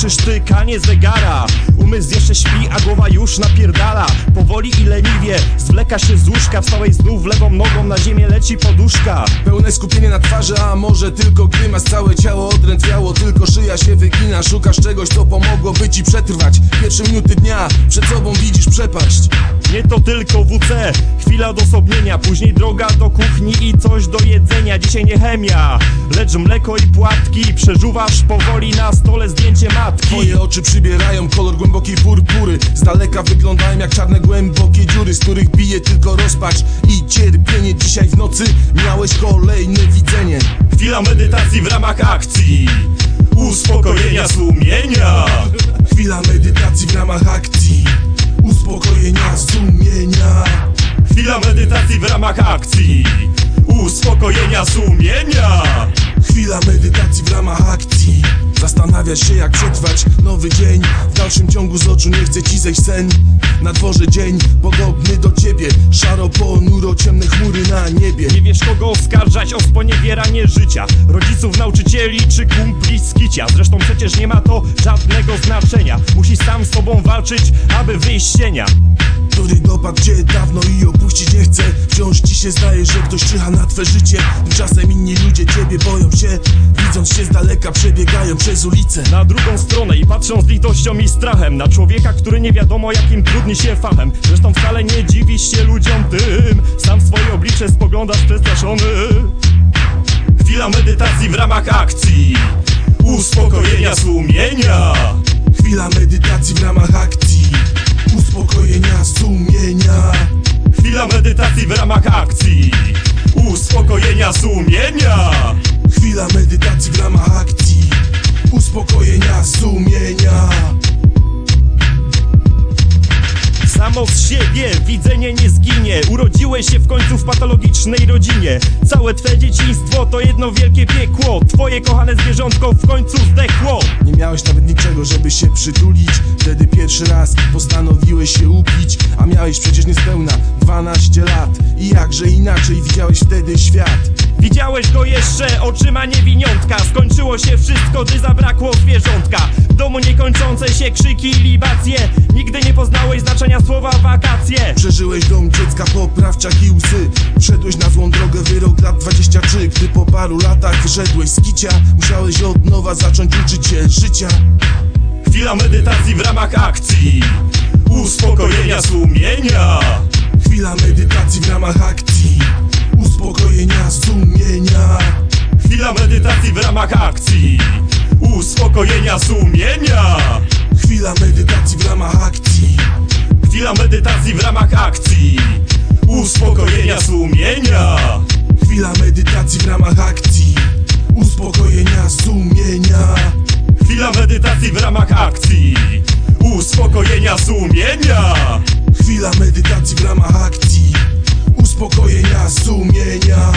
Słyszysz zegara Umysł jeszcze śpi, a głowa już napierdala. Powoli i leniwie zwleka się z łóżka. Wstałej znów lewą nogą na ziemię leci poduszka. Pełne skupienie na twarzy, a może tylko grymas. Całe ciało odrętwiało, tylko szyja się wygina. Szukasz czegoś, co pomogłoby ci przetrwać. Pierwsze minuty dnia, przed sobą widzisz przepaść Nie to tylko WC, chwila odosobnienia Później droga do kuchni i coś do jedzenia. Dzisiaj nie chemia, lecz mleko i płatki. Przeżuwasz powoli na stole zdjęcie matki. Twoje oczy przybierają kolor głębokiej purpury. Z daleka wyglądają jak czarne głębokie dziury Z których bije tylko rozpacz i cierpienie. Dzisiaj w nocy miałeś kolejne widzenie. Chwila medytacji w ramach akcji. Uspokojenia sumienia. Chwila medytacji w ramach akcji w ramach akcji. Uspokojenia sumienia. Chwila medytacji w ramach akcji. Zastanawiasz się jak przetrwać nowy dzień. W dalszym ciągu z oczu nie chce ci zejść sen. Na dworze dzień podobny do ciebie. Szaro ponuro ciemne chmury na niebie. Nie wiesz kogo oskarżać o sponiewieranie życia. Rodziców, nauczycieli czy kumpli z kicia. Zresztą przecież nie ma to żadnego znaczenia. Musisz sam z sobą walczyć, aby wyjść z cienia Który dopadł cię dawno i opuścić nie chce. Wciąż ci się zdaje, że ktoś czyha na twe życie. Tymczasem inni ludzie ciebie boją się. Widząc się z daleka przebiegają przez ulicę. Na drugą stronę i patrzą z litością i strachem Na człowieka, który nie wiadomo jakim trudni się fachem. Zresztą wcale nie dziwisz się ludziom tym. Sam swoje oblicze spoglądasz przestraszony. Chwila medytacji w ramach akcji. Uspokojenia sumienia. Chwila medytacji Chwila medytacji w ramach akcji. Uspokojenia sumienia. Chwila medytacji w ramach akcji. Uspokojenia sumienia siebie widzenie nie zginie. Urodziłeś się w końcu w patologicznej rodzinie. Całe twe dzieciństwo to jedno wielkie piekło. Twoje kochane zwierzątko w końcu zdechło. Nie miałeś nawet niczego, żeby się przytulić. Wtedy pierwszy raz postanowiłeś się upić A miałeś przecież niespełna 12 lat. I jakże inaczej widziałeś wtedy świat Widziałeś go jeszcze oczyma niewiniątka. Skończyło się wszystko, gdy zabrakło zwierzątka. W domu niekończące się krzyki i libacje. Nigdy nie poznałeś znaczenia słowa wakacje. Przeżyłeś dom dziecka, poprawczak i łzy Wszedłeś na złą drogę, wyrok lat 23 Gdy po paru latach wyszedłeś z kicia Musiałeś od nowa zacząć uczyć się życia. Chwila medytacji w ramach akcji. Uspokojenia sumienia. Chwila medytacji w ramach akcji. Uspokojenia ramach akcji. Uspokojenia sumienia. Chwila medytacji w ramach akcji. Chwila medytacji w ramach akcji. Uspokojenia sumienia. Chwila medytacji w ramach akcji. Uspokojenia sumienia. Chwila medytacji w ramach akcji. Uspokojenia sumienia. Chwila medytacji w ramach akcji. Uspokojenia sumienia